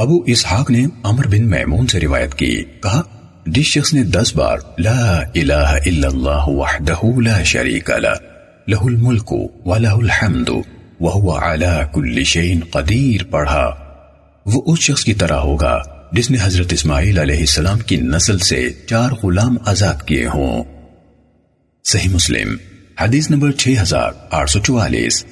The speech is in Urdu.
ابو اسحاق نے عمر بن میمون سے روایت کی، کہا، جس شخص نے دس بار لا الہ الا اللہ وحدہ لا شریک لہ لہ الملک ولہ الحمد وہو علا کل شین قدیر پڑھا۔ وہ اس شخص کی طرح ہوگا جس نے حضرت اسماعیل علیہ السلام کی نسل سے چار غلام آزاد کیے ہوں۔ صحیح مسلم، حدیث نمبر 6844